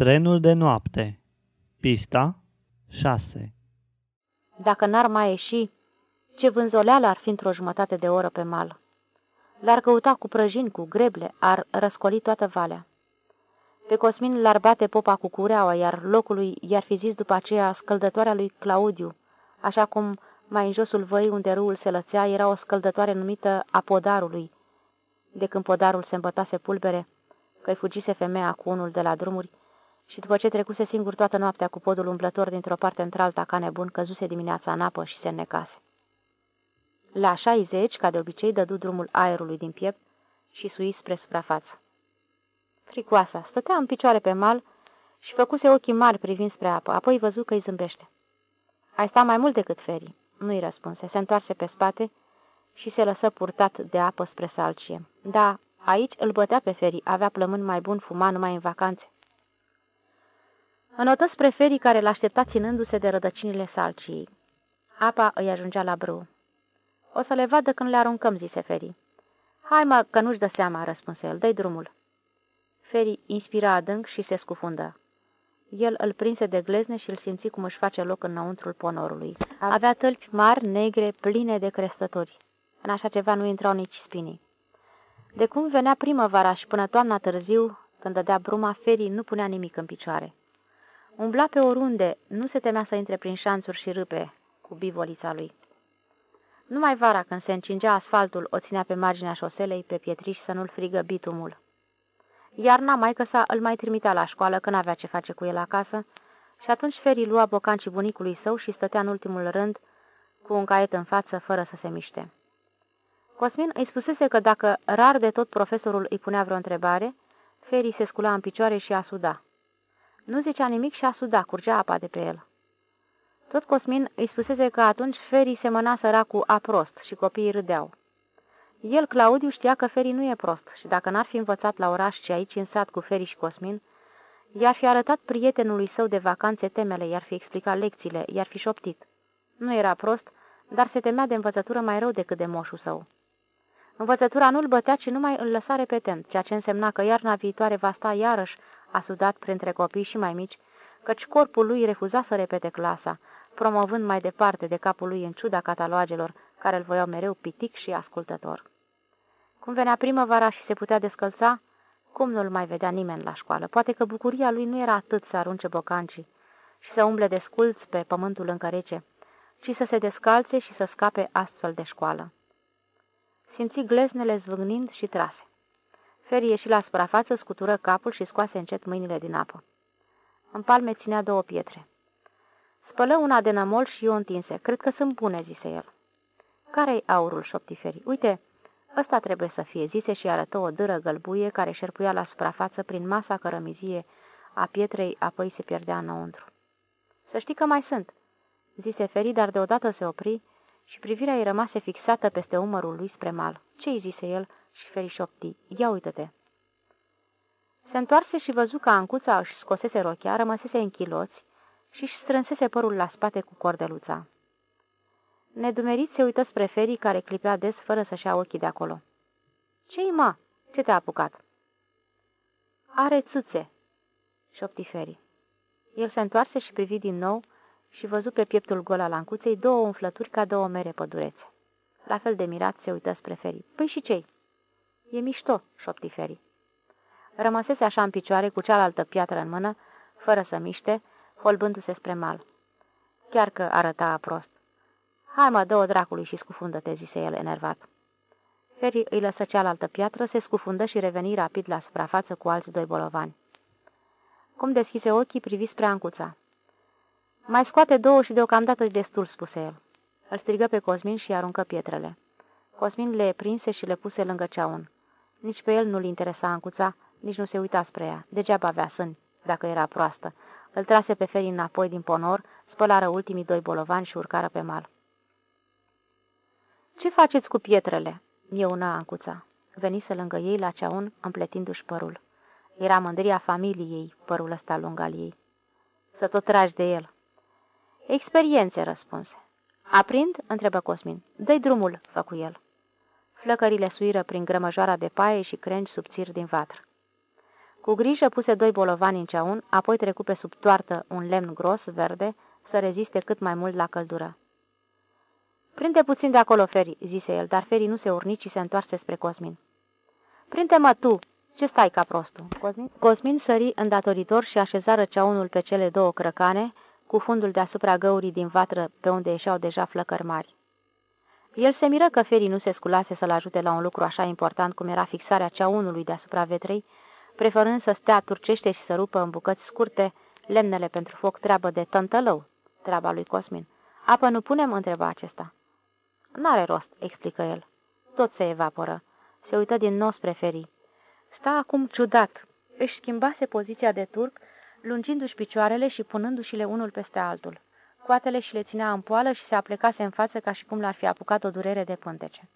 Trenul de noapte Pista 6 Dacă n-ar mai ieși, ce vânzoleală ar fi într-o jumătate de oră pe mal. L-ar căuta cu prăjini, cu greble, ar răscoli toată valea. Pe Cosmin l-ar bate popa cu cureaua, iar locului i-ar fi zis după aceea scăldătoarea lui Claudiu, așa cum mai în josul văii unde râul se lățea era o scăldătoare numită a podarului. De când podarul se îmbătase pulbere, că-i fugise femeia cu unul de la drumuri, și după ce trecuse singur toată noaptea cu podul umblător dintr-o parte într-alta ca nebun, căzuse dimineața în apă și se înnecase. La 60, ca de obicei, dădu drumul aerului din piept și sui spre suprafață. Fricoasa stătea în picioare pe mal și făcuse ochii mari privind spre apă, apoi văzu că îi zâmbește. Ai sta mai mult decât ferii, nu-i răspunse, se întoarse pe spate și se lăsă purtat de apă spre salcie. Da, aici îl bătea pe ferii, avea plămân mai bun, fuma numai în vacanțe. Înotă spre ferii care l-aștepta ținându-se de rădăcinile salciei. Apa îi ajungea la brâu. O să le vadă când le aruncăm, zise Feri. Hai mă, că nu-și dă seama, răspunse el, dă drumul. Feri inspira adânc și se scufundă. El îl prinse de glezne și îl simți cum își face loc înăuntrul ponorului. Avea tălpi mari, negre, pline de crestători. În așa ceva nu intrau nici spinii. De cum venea primăvara și până toamna târziu, când dădea bruma, Ferii nu punea nimic în picioare. Umbla pe oriunde, nu se temea să intre prin șanțuri și râpe cu bivolița lui. Numai vara, când se încingea asfaltul, o ținea pe marginea șoselei, pe pietriș, să nu-l frigă bitumul. Iarna, maică sa îl mai trimitea la școală, când avea ce face cu el acasă, și atunci Feri lua bocancii bunicului său și stătea în ultimul rând, cu un caiet în față, fără să se miște. Cosmin îi spusese că dacă rar de tot profesorul îi punea vreo întrebare, Feri se scula în picioare și a suda. Nu zicea nimic și a sudat, curgea apa de pe el. Tot Cosmin îi spusese că atunci Ferii semăna săracul a prost și copiii râdeau. El, Claudiu, știa că Ferii nu e prost și dacă n-ar fi învățat la oraș, ci aici în sat cu Ferii și Cosmin, i-ar fi arătat prietenului său de vacanțe temele, i-ar fi explicat lecțiile, i-ar fi șoptit. Nu era prost, dar se temea de învățătură mai rău decât de moșul său. Învățătura nu-l bătea, ci numai îl lăsa repetent, ceea ce însemna că iarna viitoare va sta iarăși a sudat printre copii și mai mici, căci corpul lui refuza să repete clasa, promovând mai departe de capul lui în ciuda catalogelor care îl voiau mereu pitic și ascultător. Cum venea primăvara și se putea descălța, cum nu-l mai vedea nimeni la școală? Poate că bucuria lui nu era atât să arunce bocancii și să umble desculți pe pământul încă rece, ci să se descalțe și să scape astfel de școală. Simți gleznele zvâgnind și trase. Feri ieși la suprafață, scutură capul și scoase încet mâinile din apă. În palme ținea două pietre. Spălă una de nămol și o întinse. Cred că sunt bune, zise el. Care-i aurul, șopti Feri? Uite, ăsta trebuie să fie, zise și arătă o dâră gălbuie care șerpuia la suprafață prin masa cărămizie a pietrei, apoi se pierdea înăuntru. Să știi că mai sunt, zise Feri, dar deodată se opri și privirea îi rămase fixată peste umărul lui spre mal. Ce-i zise el? și Feri șopti. Ia uită-te! Se întoarse și văzu că Ancuța își scosese rochea, rămăsese în chiloți și își strânsese părul la spate cu cordeluța. Nedumerit se uită spre Feri, care clipea des fără să-și ia ochii de acolo. Ce-i, mă? Ce te-a apucat?" Are țâțe," șopti Feri. El se întoarse și privi din nou și văzu pe pieptul gol al ancuței două umflături ca două mere pădurețe. La fel de mirat se uită spre Feri. Păi și cei?" E mișto," șopti Feri. Rămăsese așa în picioare cu cealaltă piatră în mână, fără să miște, holbându-se spre mal. Chiar că arăta prost. Hai mă, dă-o dracului și scufundă-te, zise el enervat. Feri îi lăsă cealaltă piatră, se scufundă și reveni rapid la suprafață cu alți doi bolovani. Cum deschise ochii, privi spre Ancuța. Mai scoate două și deocamdată destul, spuse el. Îl strigă pe Cosmin și aruncă pietrele. Cosmin le prinse și le puse lângă ceaun. Nici pe el nu-l interesa Ancuța, nici nu se uita spre ea. Degeaba avea sâni, dacă era proastă. Îl trase pe Feri înapoi din ponor, spălară ultimii doi bolovani și urcară pe mal. Ce faceți cu pietrele?" una Ancuța. Venise lângă ei la ceaun, împletindu-și părul. Era mândria familiei, părul ăsta lung al ei. Să tot tragi de el. Experiențe, răspunse. Aprind? întrebă Cosmin. Dă-i drumul, făcu el. Flăcările suiră prin grămăjoara de paie și crengi subțiri din vatră. Cu grijă puse doi bolovani în ceaun, apoi trecu pe sub toartă un lemn gros, verde, să reziste cât mai mult la căldură. Prinde puțin de acolo, Feri, zise el, dar Feri nu se urni, ci se întoarse spre Cosmin. Prinde-mă tu! Ce stai ca prostul? Cosmin? Cosmin sări îndatoritor și așezară ceaunul pe cele două crăcane, cu fundul deasupra găurii din vatră, pe unde ieșeau deja flăcări mari. El se miră că Feri nu se sculase să-l ajute la un lucru așa important cum era fixarea ceaunului deasupra vetrei, preferând să stea turcește și să rupă în bucăți scurte lemnele pentru foc treabă de tântălău, treaba lui Cosmin. Apă nu punem? întreba acesta. N-are rost, explică el. Tot se evaporă. Se uită din nou spre ferii. Sta acum ciudat. Își schimbase poziția de turc, lungindu-și picioarele și punându-și-le unul peste altul. Coatele și le ținea în poală și se aplecase în față ca și cum l-ar fi apucat o durere de pântece.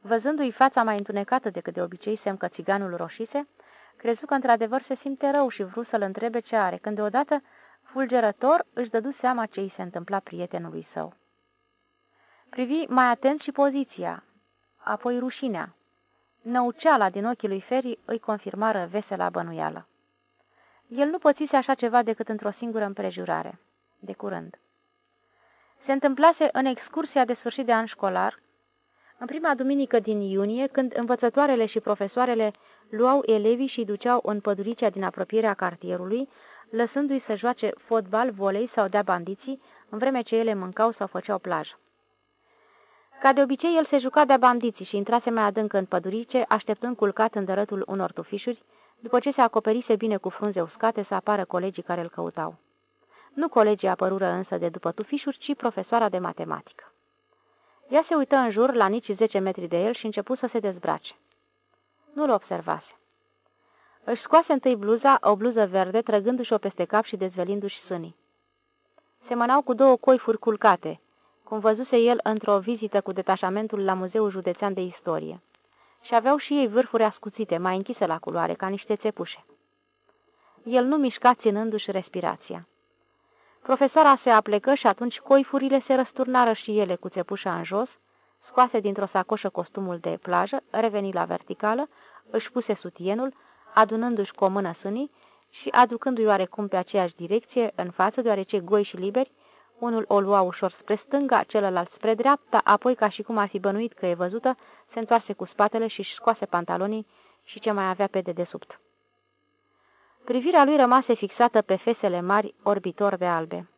Văzându-i fața mai întunecată decât de obicei, semn că țiganul roșise, crezu că într-adevăr se simte rău și vrut să-l întrebe ce are, când deodată, fulgerător, își dădu seama ce îi se întâmpla prietenului său. Privi mai atent și poziția, apoi rușinea. Năuceala din ochii lui Feri îi confirmară vesela bănuială. El nu pățise așa ceva decât într-o singură împrejurare, de curând. Se întâmplase în excursia de sfârșit de an școlar, în prima duminică din iunie, când învățătoarele și profesoarele luau elevii și duceau în păduricea din apropierea cartierului, lăsându-i să joace fotbal, volei sau dea bandiții, în vreme ce ele mâncau sau făceau plajă. Ca de obicei, el se juca de bandiții și intrase mai adânc în pădurice, așteptând culcat în dărătul unor tufișuri, după ce se acoperise bine cu frunze uscate să apară colegii care îl căutau. Nu colegii apărură însă de după tufișuri, ci profesoara de matematică. Ea se uită în jur, la nici 10 metri de el și începu să se dezbrace. Nu-l observase. Își scoase întâi bluza, o bluză verde, trăgându-și-o peste cap și dezvelindu-și sânii. Semănau cu două coifuri culcate, cum văzuse el într-o vizită cu detașamentul la Muzeul Județean de Istorie. Și aveau și ei vârfuri ascuțite, mai închise la culoare, ca niște țepușe. El nu mișca ținându-și respirația. Profesoara se aplecă și atunci coifurile se răsturnară și ele cu țepușa în jos, scoase dintr-o sacoșă costumul de plajă, reveni la verticală, își puse sutienul, adunându-și cu o mână sânii și aducându-i oarecum pe aceeași direcție în față, deoarece goi și liberi, unul o lua ușor spre stânga, celălalt spre dreapta, apoi, ca și cum ar fi bănuit că e văzută, se întoarse cu spatele și își scoase pantalonii și ce mai avea pe dedesubt. Privirea lui rămase fixată pe fesele mari, orbitor de albe.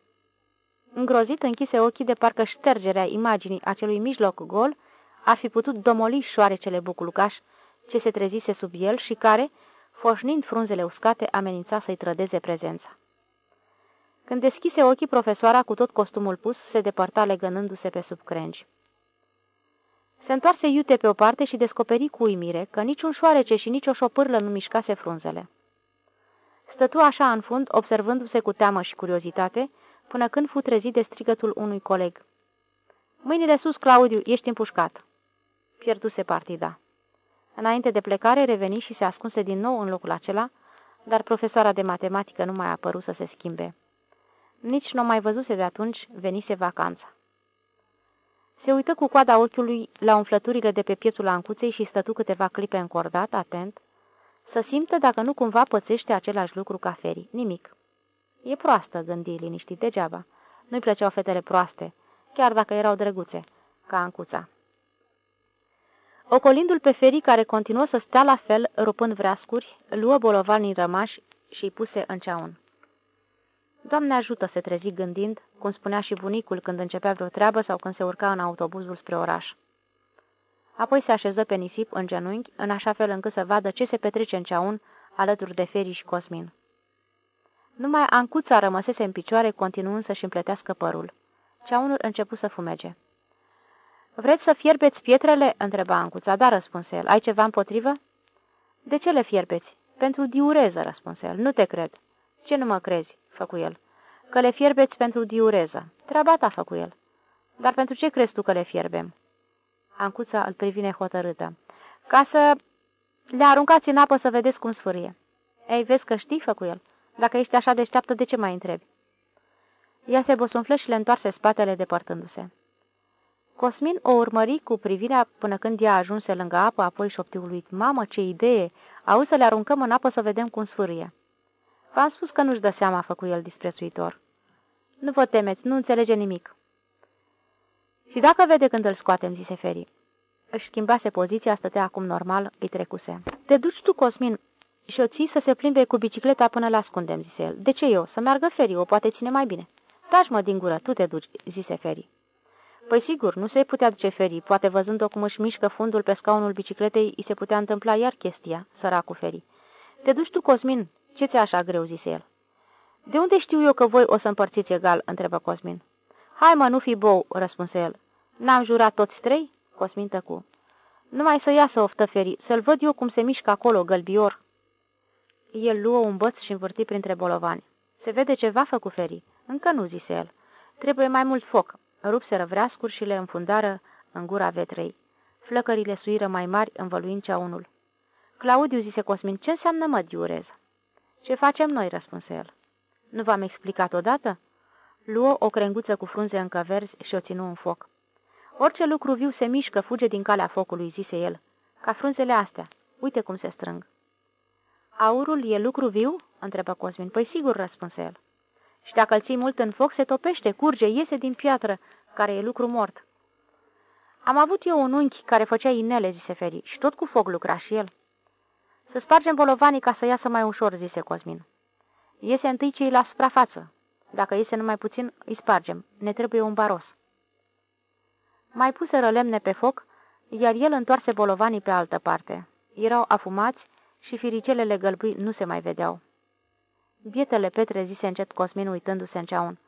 Îngrozit, închise ochii de parcă ștergerea imaginii acelui mijloc gol ar fi putut domoli șoarecele buculucaș ce se trezise sub el și care, foșnind frunzele uscate, amenința să-i trădeze prezența. Când deschise ochii, profesoara, cu tot costumul pus, se depărta legănându-se pe sub crengi. Se întoarse iute pe o parte și descoperi cu uimire că niciun șoarece și nici o șopârlă nu mișcase frunzele. Stătu așa în fund, observându-se cu teamă și curiozitate, până când fu trezit de strigătul unui coleg. Mâinile sus, Claudiu, ești împușcat!" Pierduse partida. Înainte de plecare, reveni și se ascunse din nou în locul acela, dar profesoara de matematică nu mai a apărut să se schimbe. Nici nu mai văzuse de atunci, venise vacanța. Se uită cu coada ochiului la umflăturile de pe pieptul ancuței și stătu câteva clipe încordat, atent, să simtă dacă nu cumva pățește același lucru ca ferii. Nimic. E proastă, gândi liniștit degeaba. Nu-i plăceau fetele proaste, chiar dacă erau drăguțe, ca ancuța. Ocolindu-l pe ferii care continuă să stea la fel, rupând vreascuri, luă bolovalnii rămași și îi puse în ceaun. Doamne ajută, se trezi gândind, cum spunea și bunicul când începea vreo treabă sau când se urca în autobuzul spre oraș. Apoi se așeză pe nisip în genunchi, în așa fel încât să vadă ce se petrece în ceaun alături de Feri și Cosmin. Numai Ancuța rămăsese în picioare, continuând să-și împletească părul. Ceaunul începu să fumege. Vreți să fierbeți pietrele?" întreba Ancuța. Da, răspunse el. Ai ceva împotrivă?" De ce le fierbeți?" Pentru diureză," răspunse el. Nu te cred." Ce nu mă crezi?" făcu el. Că le fierbeți pentru diureză. Treaba ta, făcu el. Dar pentru ce crezi tu că le fierbem?" Ancuța îl privine hotărâtă. Ca să le aruncați în apă să vedeți cum sfârie." Ei, vezi că știi?" făcu el. Dacă ești așa deșteaptă, de ce mai întrebi?" Ea se bosunflă și le întoarse spatele depărtându-se. Cosmin o urmări cu privirea până când ea ajunse lângă apă, apoi șoptiului, Mamă, ce idee! Auzi să le aruncăm în apă să vedem cum sfârâie. V-am spus că nu-și dă seama, a făcut el disprețuitor. Nu vă temeți, nu înțelege nimic. Și dacă vede când îl scoatem, zise Feri. Își schimbase poziția, stătea acum normal, îi trecuse. Te duci tu, Cosmin, și o ții să se plimbe cu bicicleta până la ascundem, zise el. De ce eu? Să meargă Feri, o poate ține mai bine. Taci mă din gură, tu te duci, zise Feri. Păi sigur, nu se putea duce Feri, poate văzând-o cum își mișcă fundul pe scaunul bicicletei, îi se putea întâmpla iar chestia, săracul Feri. Te duci tu, Cosmin? Ce ți așa greu, zise el. De unde știu eu că voi o să împărțiți egal?" întrebă Cosmin. Hai mă, nu fi bou," răspunse el. N-am jurat toți trei?" Cosmin tăcu. Numai să iasă oftă Feri, să-l văd eu cum se mișcă acolo, gălbior." El luă un băț și învârti printre bolovani. Se vede ceva, făcu Feri. Încă nu, zise el. Trebuie mai mult foc. Rupseră vreascuri și le înfundară în gura vetrei. Flăcările suiră mai mari, învăluind ceaunul. Claudiu, zise Cosmin, ce înseamnă mă diurez? Ce facem noi, răspunse el. Nu v-am explicat odată? Luă o crenguță cu frunze încă verzi și o ținu în foc. Orice lucru viu se mișcă, fuge din calea focului, zise el. Ca frunzele astea. Uite cum se strâng. Aurul e lucru viu? întrebă Cosmin. Păi sigur, răspunse el. Și dacă îl ții mult în foc, se topește, curge, iese din piatră, care e lucru mort. Am avut eu un unchi care făcea inele, zise Feri, și tot cu foc lucra și el. Să spargem bolovanii ca să iasă mai ușor, zise Cosmin. Iese întâi cei la suprafață. Dacă iese numai puțin, îi spargem. Ne trebuie un baros. Mai puseră lemne pe foc, iar el întoarse bolovanii pe altă parte. Erau afumați și firicelele gălbui nu se mai vedeau. Bietele Petre, zise încet Cosmin uitându-se în ceaun.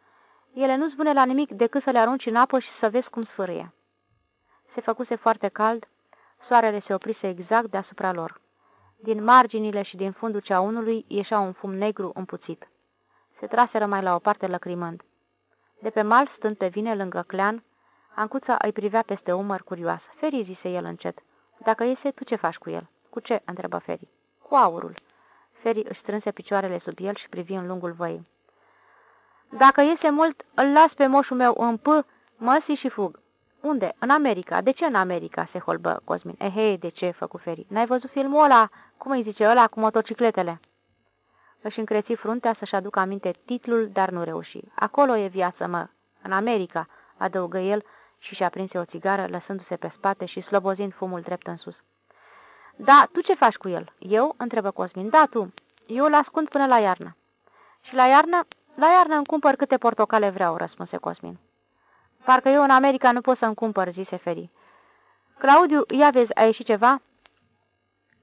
Ele nu-ți bune la nimic decât să le arunci în apă și să vezi cum sfârâie. Se făcuse foarte cald, soarele se oprise exact deasupra lor. Din marginile și din fundul ceaunului ieșea un fum negru împuțit. Se traseră mai la o parte lăcrimând. De pe mal, stând pe vine lângă clean, Ancuța îi privea peste umăr curioasă. Feri, zise el încet. Dacă iese, tu ce faci cu el? Cu ce? întrebă Feri. Cu aurul. Feri își strânse picioarele sub el și privi în lungul văii. Dacă iese mult, îl las pe moșul meu în p, măsi și fug. Unde? În America. De ce în America? se holbă Cosmin. Ehei, de ce? făcu Feri. N-ai văzut filmul ăla? Cum îi zice ăla cu motocicletele? Își încreți fruntea să-și aducă aminte titlul, dar nu reuși. Acolo e viață, mă. În America, adăugă el și și-a prinse o țigară, lăsându-se pe spate și slobozind fumul drept în sus. Da, tu ce faci cu el?" Eu?" întrebă Cosmin. Da, tu. Eu îl ascund până la iarnă." Și la iarnă? La iarnă îmi cumpăr câte portocale vreau," răspunse Cosmin. Parcă eu în America nu pot să-mi cumpăr," zise Feri. Claudiu, ia vezi, a ieșit ceva?"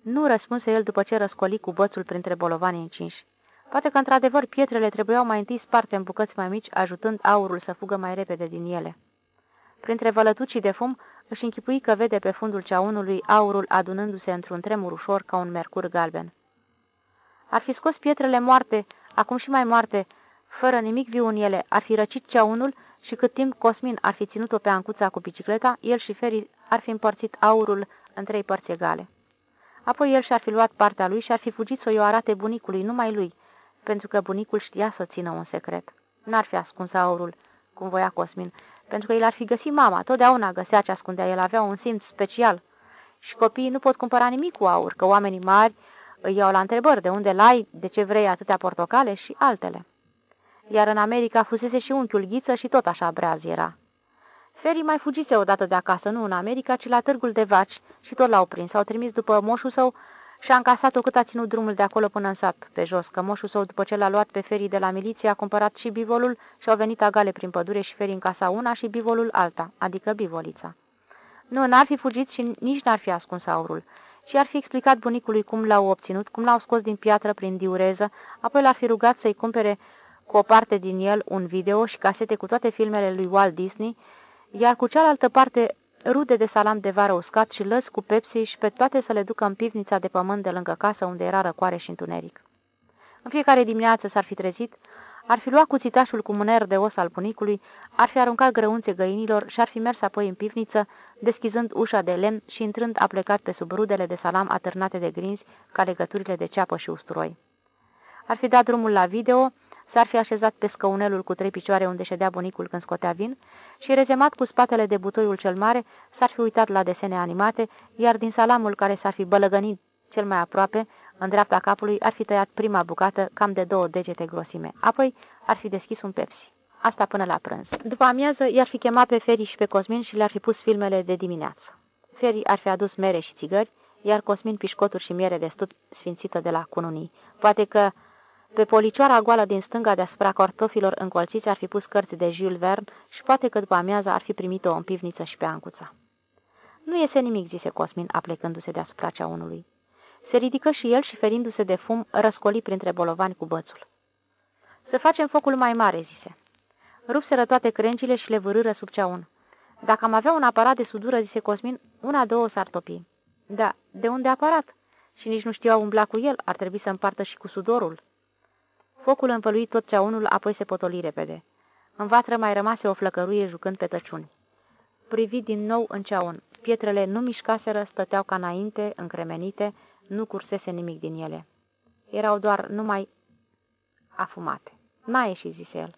Nu, răspunse el după ce răscoli cu bățul printre bolovanii încinși. Poate că, într-adevăr, pietrele trebuiau mai întâi sparte în bucăți mai mici, ajutând aurul să fugă mai repede din ele. Printre vălătucii de fum, își închipui că vede pe fundul ceaunului aurul adunându-se într-un tremur ușor ca un mercur galben. Ar fi scos pietrele moarte, acum și mai moarte, fără nimic viu în ele, ar fi răcit ceaunul și cât timp Cosmin ar fi ținut-o pe ancuța cu bicicleta, el și Feri ar fi împărțit aurul în trei părți egale. Apoi el și-ar fi luat partea lui și ar fi fugit să o arate bunicului, numai lui, pentru că bunicul știa să țină un secret. N-ar fi ascuns aurul, cum voia Cosmin, pentru că el ar fi găsit mama, totdeauna găsea ce ascundea, el avea un simț special. Și copiii nu pot cumpăra nimic cu aur, că oamenii mari îi iau la întrebări de unde lai, de ce vrei atâtea portocale și altele. Iar în America fusese și unchiul Ghiță și tot așa breaz era. Feri mai fugise odată de acasă, nu în America, ci la târgul de vaci și tot l-au prins. S-au trimis după moșul său și a încasat-o cât a ținut drumul de acolo până în sat, pe jos, că moșul său, după ce l-a luat pe ferii de la miliție, a cumpărat și bivolul și au venit agale prin pădure și ferii în casa una și bivolul alta, adică bivolița. Nu, n-ar fi fugit și nici n-ar fi ascuns aurul. Și ar fi explicat bunicului cum l-au obținut, cum l-au scos din piatră prin diureză, apoi l-ar fi rugat să-i cumpere cu o parte din el un video și casete cu toate filmele lui Walt Disney, iar cu cealaltă parte rude de salam de vară uscat și lăs cu pepsi și pe toate să le ducă în pivnița de pământ de lângă casă unde era răcoare și întuneric. În fiecare dimineață s-ar fi trezit, ar fi luat cuțitașul cu mâner de os al bunicului, ar fi aruncat grăunțe găinilor și ar fi mers apoi în pivniță, deschizând ușa de lemn și intrând a plecat pe sub rudele de salam atârnate de grinzi ca legăturile de ceapă și usturoi. Ar fi dat drumul la video, s-ar fi așezat pe scăunelul cu trei picioare unde ședea bunicul când scotea vin și, rezemat cu spatele de butoiul cel mare, s-ar fi uitat la desene animate, iar din salamul care s-ar fi bălăgănit cel mai aproape, în dreapta capului, ar fi tăiat prima bucată, cam de două degete grosime. Apoi ar fi deschis un Pepsi. Asta până la prânz. După amiază, i-ar fi chemat pe Feri și pe Cosmin și le-ar fi pus filmele de dimineață. Feri ar fi adus mere și țigări, iar Cosmin pișcoturi și miere de stup sfințită de la cununii. Poate că pe policioara goală din stânga deasupra cartofilor încolțiți ar fi pus cărți de Jules Verne și poate că după amiază ar fi primit-o în pivniță și pe ancuța. Nu iese nimic, zise Cosmin, aplecându-se deasupra ceaunului. Se ridică și el și ferindu-se de fum, răscoli printre bolovani cu bățul. Să facem focul mai mare, zise. Rupseră toate crencile și le vârâră sub ceaun. Dacă am avea un aparat de sudură, zise Cosmin, una, două s-ar topi. Da, de unde aparat? Și nici nu știau umbla cu el, ar trebui să împartă și cu sudorul. Focul învălui tot ceaunul, apoi se potoli repede. În vatră mai rămase o flăcăruie jucând pe tăciuni. Privi din nou în ceaun. Pietrele nu mișcaseră, stăteau ca înainte, încremenite, nu cursese nimic din ele. Erau doar numai afumate. N-a ieșit, zise el.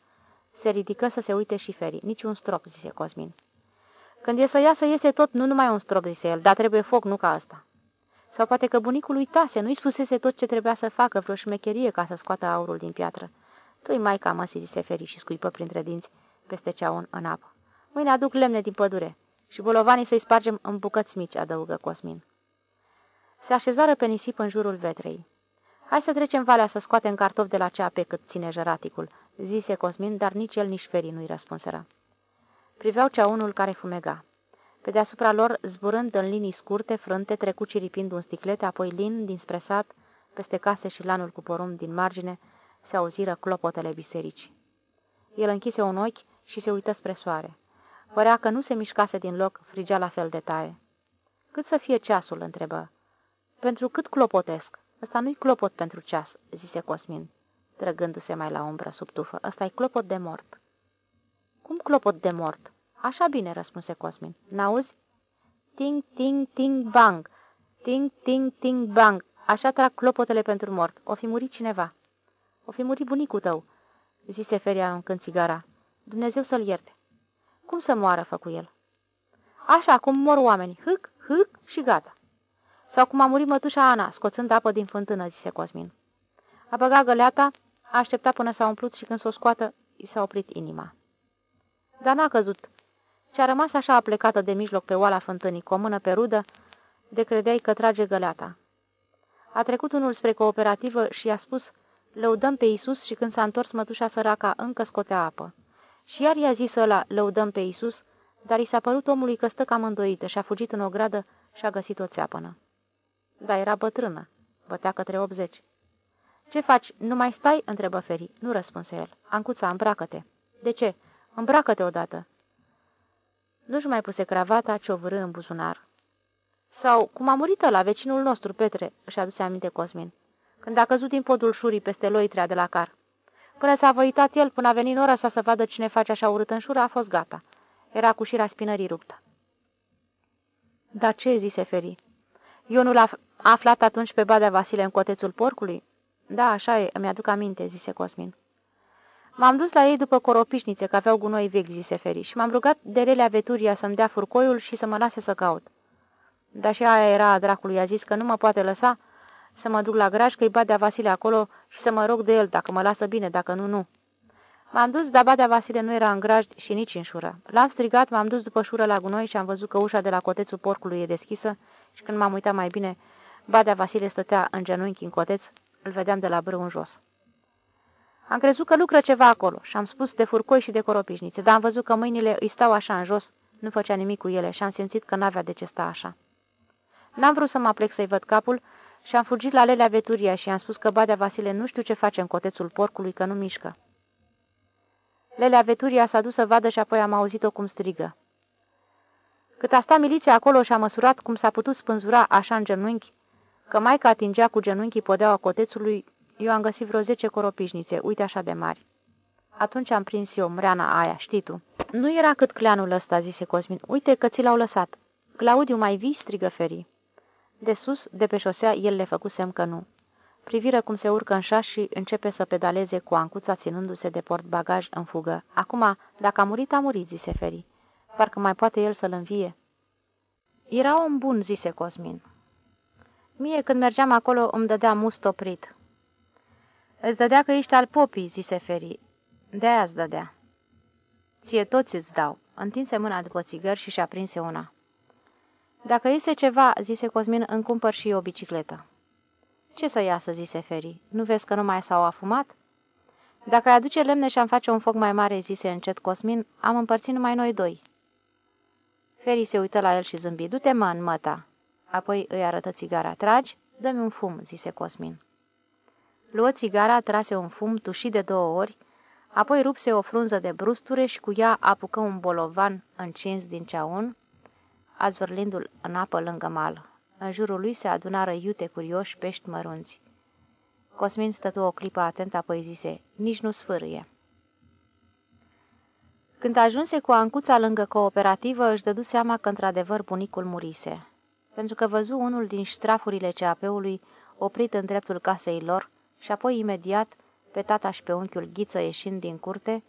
Se ridică să se uite și Feri. Nici un strop, zise Cosmin. Când e să iasă, iese tot, nu numai un strop, zise el, dar trebuie foc, nu ca asta. Sau poate că bunicul uitase, nu-i spusese tot ce trebuia să facă, vreo șmecherie ca să scoată aurul din piatră. Tu-i mai cam zise Feri și scuipă printre dinți peste ceaun în apă. Mâine aduc lemne din pădure și bolovanii să-i spargem în bucăți mici, adăugă Cosmin. Se așezară pe nisip în jurul vetrei. Hai să trecem valea să scoatem cartofi de la cea pe cât ține jăraticul, zise Cosmin, dar nici el, nici Feri nu-i răspunseră. Priveau ceaunul care fumega. Pe deasupra lor, zburând în linii scurte, frânte, trecu ciripind un sticlet, apoi lin dinspre sat, peste case și lanul cu porum din margine, se auziră clopotele bisericii. El închise un ochi și se uită spre soare. Părea că nu se mișcase din loc, frigea la fel de tare. Cât să fie ceasul?" întrebă. Pentru cât clopotesc? Ăsta nu-i clopot pentru ceas," zise Cosmin, trăgându-se mai la umbră sub tufă. Ăsta-i clopot de mort." Cum clopot de mort?" Așa bine," răspunse Cosmin. N-auzi?" Ting, ting, ting, bang! Ting, ting, ting, bang! Așa trag clopotele pentru mort. O fi murit cineva." O fi murit bunicul tău," zise Feria aruncând țigara. Dumnezeu să-l ierte." Cum să moară?" făcu el. Așa cum mor oameni. Hâc, hâc și gata." Sau cum a murit mătușa Ana, scoțând apă din fântână," zise Cosmin. A băgat găleata, a așteptat până s-a umplut și când s-o scoată, i s-a oprit inima. Dar n-a căzut. Ce a rămas așa aplecată de mijloc pe oala fântânii, cu o mână pe rudă, de credeai că trage găleata. A trecut unul spre cooperativă și i-a spus, lăudăm pe Isus și când s-a întors mătușa săraca încă scotea apă. Și iar i-a zis ăla, lăudăm pe Isus, dar i s-a părut omului că stă cam îndoită și a fugit în o gradă și a găsit o țeapănă. Da, era bătrână. Bătea către 80. Ce faci? Nu mai stai?" întrebă Feri. Nu răspunse el. Ancuța, îmbracă-te." De ce?" Îmbracă-te odată." Nu-și mai puse cravata, ci o vârâ în buzunar. Sau, cum a murit la vecinul nostru, Petre, își aduse aminte Cosmin, când a căzut din podul șurii peste loitrea de la car. Până s-a văitat el, până a venit ora sa să vadă cine face așa urât în șură, a fost gata. Era cu șira spinării ruptă. Dar ce?" zise Feri. Eu nu l-a aflat atunci pe Badea Vasile în cotețul porcului?" Da, așa e, îmi aduc aminte," zise Cosmin. M-am dus la ei după coropișnițe, că aveau gunoi vechi, zise Feri, și m-am rugat de relea Veturia să-mi dea furcoiul și să mă lase să caut. Dar și aia era a dracului, a zis că nu mă poate lăsa să mă duc la graj, că-i Badea Vasile acolo și să mă rog de el, dacă mă lasă bine, dacă nu, nu. M-am dus, dar Badea Vasile nu era în graj și nici în șură. L-am strigat, m-am dus după șură la gunoi și am văzut că ușa de la cotețul porcului e deschisă și când m-am uitat mai bine, Badea Vasile stătea în genunchi în coteț, îl vedeam de la brâu în jos. Am crezut că lucră ceva acolo și am spus de furcoi și de coropișnițe, dar am văzut că mâinile îi stau așa în jos, nu făcea nimic cu ele și am simțit că n-avea de ce sta așa. N-am vrut să mă plec să-i văd capul și am fugit la Lelea Veturia și am spus că Badea Vasile nu știu ce face în cotețul porcului, că nu mișcă. Lelea Veturia s-a dus să vadă și apoi am auzit-o cum strigă. Cât a stat miliția acolo și a măsurat cum s-a putut spânzura așa în genunchi, că maica atingea cu genunchii podeaua cotețului, eu am găsit vreo zece coropișnițe, uite așa de mari. Atunci am prins eu mreana aia, știi tu. Nu era cât cleanul ăsta, zise Cosmin. Uite că ți l-au lăsat. Claudiu, mai vii, strigă Feri. De sus, de pe șosea, el le făcu semn că nu. Priviră cum se urcă în șas și începe să pedaleze cu ancuța ținându-se de port bagaj în fugă. Acum, dacă a murit, a murit, zise Feri. Parcă mai poate el să-l învie. Era om bun, zise Cosmin. Mie, când mergeam acolo, îmi dădea must oprit. Îți dădea că ești al popii, zise Feri. De-aia îți dădea. Ție toți îți dau. Întinse mâna după țigări și și-a prinse una. Dacă iese ceva, zise Cosmin, îmi cumpăr și eu o bicicletă. Ce să iasă, zise Feri. Nu vezi că nu mai s-au afumat? Dacă ai aduce lemne și am face un foc mai mare, zise încet Cosmin, am împărțit numai noi doi. Feri se uită la el și zâmbi. Du-te, mă, în măta. Apoi îi arătă țigara. Tragi? Dă-mi un fum, zise Cosmin. Luă țigara, trase un fum, tuși de două ori, apoi rupse o frunză de brusture și cu ea apucă un bolovan încins din ceaun, azvârlindu-l în apă lângă mal. În jurul lui se adunară iute curioși pești mărunți. Cosmin stătu o clipă atent, apoi zise, nici nu sfârâie. Când ajunse cu ancuța lângă cooperativă, își dădu seama că într-adevăr bunicul murise, pentru că văzu unul din ștrafurile CAP-ului oprit în dreptul casei lor și apoi imediat pe tata și pe unchiul Ghiță ieșind din curte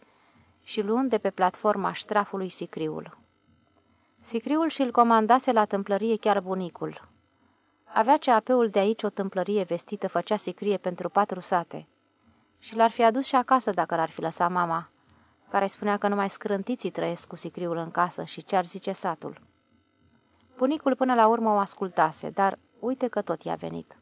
și luând de pe platforma ștrafului sicriul. Sicriul și-l comandase la tâmplărie chiar bunicul. Avea CAP-ul de aici o tâmplărie vestită, făcea sicrie pentru patru sate. Și l-ar fi adus și acasă dacă l-ar fi lăsat mama, care spunea că numai scrântiții trăiesc cu sicriul în casă și ce-ar zice satul. Bunicul până la urmă o ascultase, dar uite că tot i-a venit.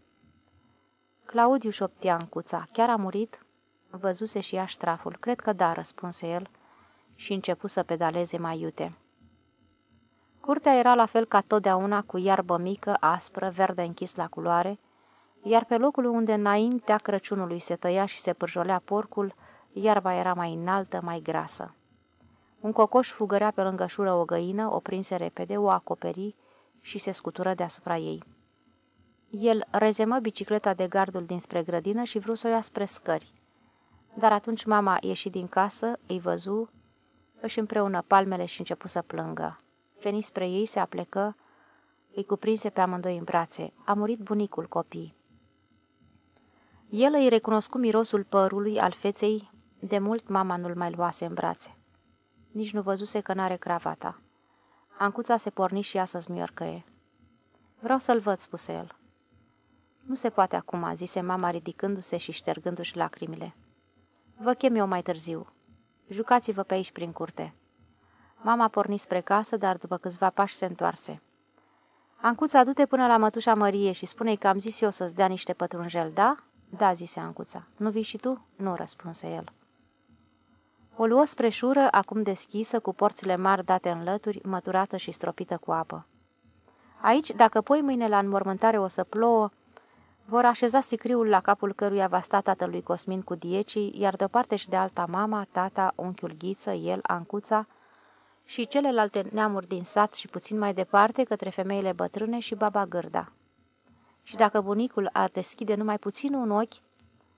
Claudiu șoptea în cuța. Chiar a murit? Văzuse și ea ștraful. Cred că da, răspunse el și începu să pedaleze mai iute. Curtea era la fel ca totdeauna cu iarbă mică, aspră, verde închis la culoare, iar pe locul unde înaintea Crăciunului se tăia și se pârjolea porcul, iarba era mai înaltă, mai grasă. Un cocoș fugărea pe lângă șură o găină, o prinse repede, o acoperi și se scutură deasupra ei. El rezemă bicicleta de gardul dinspre grădină și vrut să o ia spre scări. Dar atunci mama ieși din casă, îi văzu, își împreună palmele și începu să plângă. Veni spre ei, se aplecă, îi cuprinse pe amândoi în brațe. A murit bunicul copii. El îi recunoscu mirosul părului al feței, de mult mama nu-l mai luase în brațe. Nici nu văzuse că n-are cravata. Ancuța se porni și ea să-ți miorcăie. Vreau să-l văd, spuse el. Nu se poate acum, zise mama ridicându-se și ștergându-și lacrimile. Vă chem eu mai târziu. Jucați-vă pe aici prin curte. Mama porni spre casă, dar după câțiva pași se întoarse. Ancuța, du-te până la mătușa Mărie și spune-i că am zis eu să-ți dea niște pătrunjel, da? Da, zise Ancuța. Nu vii și tu? Nu, răspunse el. O luă spre șură, acum deschisă, cu porțile mari date în lături, măturată și stropită cu apă. Aici, dacă pui mâine la înmormântare o să plouă, vor așeza sicriul la capul căruia va sta tatălui Cosmin cu diecii, iar de o parte și de alta mama, tata, unchiul Ghiță, el, Ancuța și celelalte neamuri din sat și puțin mai departe către femeile bătrâne și baba Gârda. Și dacă bunicul ar deschide numai puțin un ochi,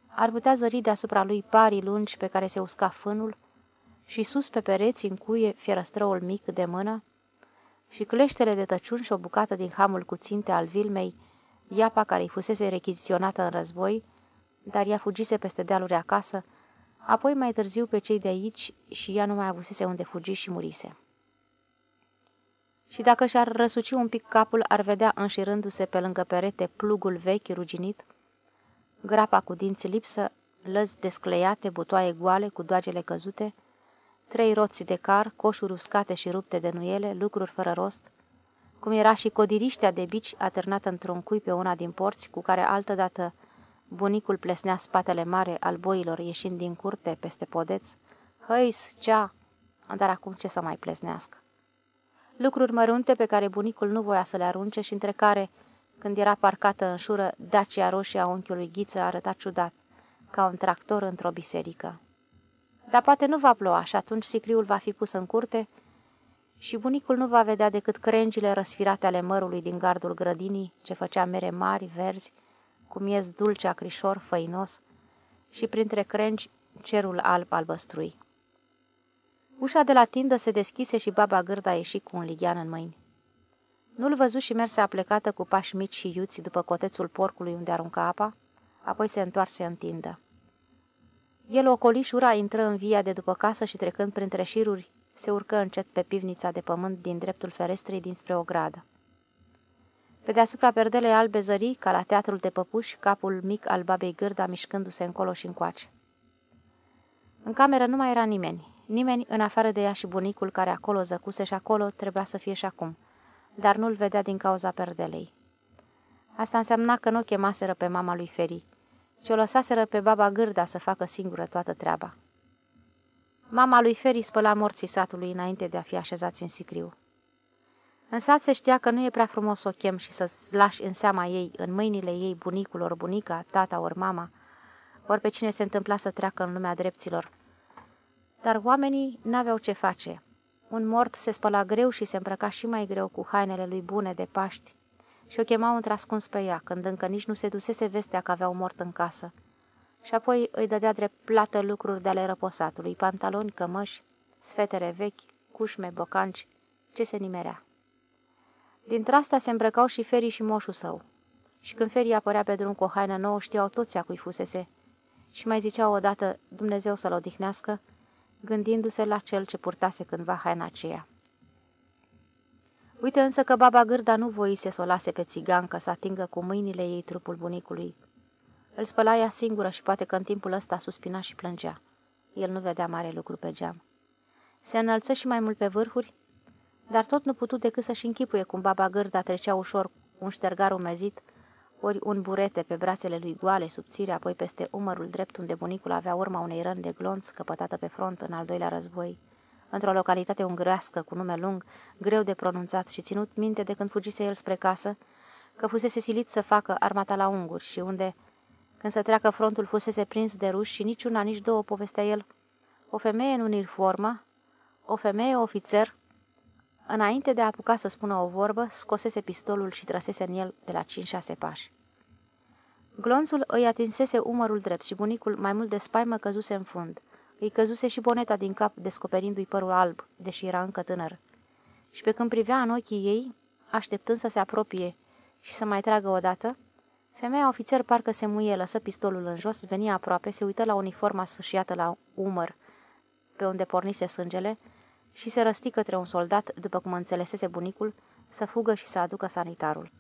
ar putea zări deasupra lui parii lungi pe care se usca fânul și sus pe pereți în cuie fierăstrăul mic de mână și cleștele de tăciun și o bucată din hamul cu ținte al vilmei, iapa care îi fusese rechiziționată în război, dar ea fugise peste dealuri acasă, apoi mai târziu pe cei de aici și ea nu mai avusese unde fugi și murise. Și dacă și-ar răsuci un pic capul, ar vedea înșirându-se pe lângă perete plugul vechi ruginit, grapa cu dinți lipsă, lăzi descleiate, butoaie goale cu doagele căzute, trei roți de car, coșuri uscate și rupte de nuiele, lucruri fără rost, cum era și codiriștea de bici atârnată într-un cui pe una din porți, cu care altădată bunicul plesnea spatele mare al boilor ieșind din curte peste podeț. Hăis, cea! Dar acum ce să mai plesnească? Lucruri mărunte pe care bunicul nu voia să le arunce și între care, când era parcată în șură, Dacia roșie a unchiului Ghiță arăta ciudat, ca un tractor într-o biserică. Dar poate nu va ploua și atunci sicriul va fi pus în curte și bunicul nu va vedea decât crengile răsfirate ale mărului din gardul grădinii, ce făcea mere mari, verzi, cu miez dulce, acrișor, făinos și printre crengi cerul alb albăstrui. Ușa de la tindă se deschise și baba gârda ieși cu un lighean în mâini. Nu-l văzu și merse aplecată cu pași mici și iuți după cotețul porcului unde arunca apa, apoi se întoarse în tindă. El ocoli șura, intră în via de după casă și trecând printre șiruri, se urcă încet pe pivnița de pământ din dreptul ferestrei dinspre o gradă. Pe deasupra perdelei albe zări, ca la teatrul de păpuși, capul mic al babei gârda mișcându-se încolo și încoace. În cameră nu mai era nimeni, nimeni în afară de ea și bunicul care acolo zăcuse și acolo trebuia să fie și acum, dar nu-l vedea din cauza perdelei. Asta însemna că nu o chemaseră pe mama lui Feri, ci o lăsaseră pe baba gârda să facă singură toată treaba. Mama lui Feri spăla morții satului înainte de a fi așezați în sicriu. În sat se știa că nu e prea frumos să o chem și să-ți lași în seama ei, în mâinile ei, bunicul ori bunica, tata ori mama, ori pe cine se întâmpla să treacă în lumea dreptilor. Dar oamenii n-aveau ce face. Un mort se spăla greu și se îmbrăca și mai greu cu hainele lui bune de Paști și o chemau într-ascuns pe ea, când încă nici nu se dusese vestea că avea un mort în casă. Și apoi îi dădea drept plată lucruri de ale răposatului, pantaloni, cămăși, sfetere vechi, cușme, bocanci, ce se nimerea. Dintre astea se îmbrăcau și Ferii și moșul său. Și când Ferii apărea pe drum cu o haină nouă, știau toți a cui fusese. Și mai ziceau odată, Dumnezeu să-l odihnească, gândindu-se la cel ce purtase cândva haina aceea. Uite însă că baba Gârda nu voise să o lase pe țigancă să atingă cu mâinile ei trupul bunicului. Îl spăla ea singură și poate că în timpul ăsta suspina și plângea. El nu vedea mare lucru pe geam. Se înălță și mai mult pe vârfuri, dar tot nu putut decât să-și închipuie cum baba Gârda trecea ușor un ștergar umezit, ori un burete pe brațele lui goale, subțire, apoi peste umărul drept unde bunicul avea urma unei răni de glonț căpătată pe front în al doilea război, într-o localitate ungrească cu nume lung, greu de pronunțat și ținut minte de când fugise el spre casă, că fusese silit să facă armata la unguri și unde, când să treacă frontul, fusese prins de ruși și niciuna, nici două povestea el, o femeie în uniformă, o femeie ofițer, Înainte de a apuca să spună o vorbă, scosese pistolul și trăsese în el de la 5-6 pași. Glonțul îi atinsese umărul drept și bunicul, mai mult de spaimă, căzuse în fund. Îi căzuse și boneta din cap, descoperindu-i părul alb, deși era încă tânăr. Și pe când privea în ochii ei, așteptând să se apropie și să mai tragă odată, femeia ofițer parcă se muie, lăsă pistolul în jos, veni aproape, se uită la uniforma sfâșiată la umăr, pe unde pornise sângele, și se răsti către un soldat, după cum înțelesese bunicul, să fugă și să aducă sanitarul.